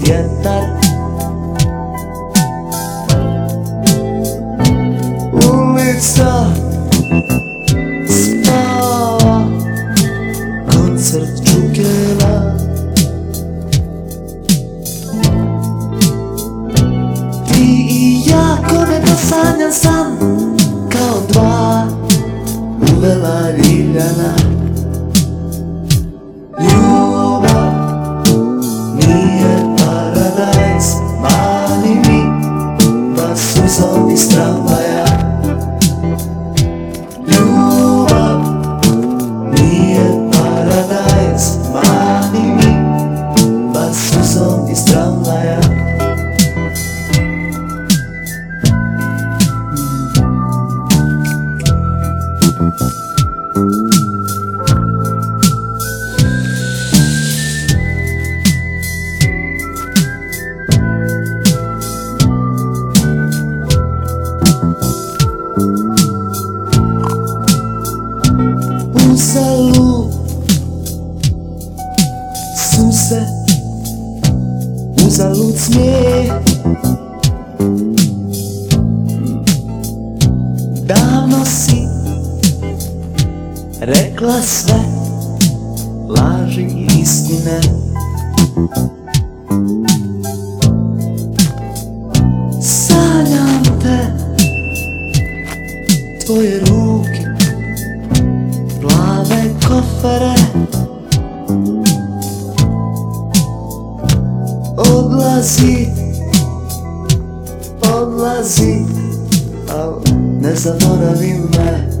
vjetar. Ulica spava Koncert čukela Ti i ja ko nedosanjan san Kao dva uvela Ljiljana Um salu Sunset Um salu Rekla sve Laži i istine. Sanjam te Tvoje ruke plave kofere. Odlazi, odlazi, al ne zaboravi me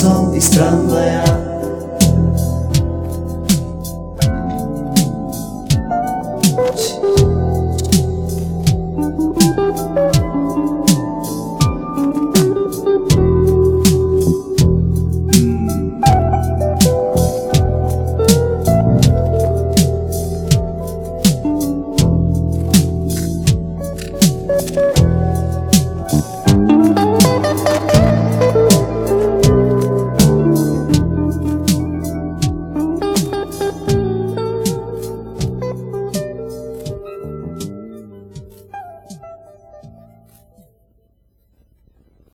сон из трамвая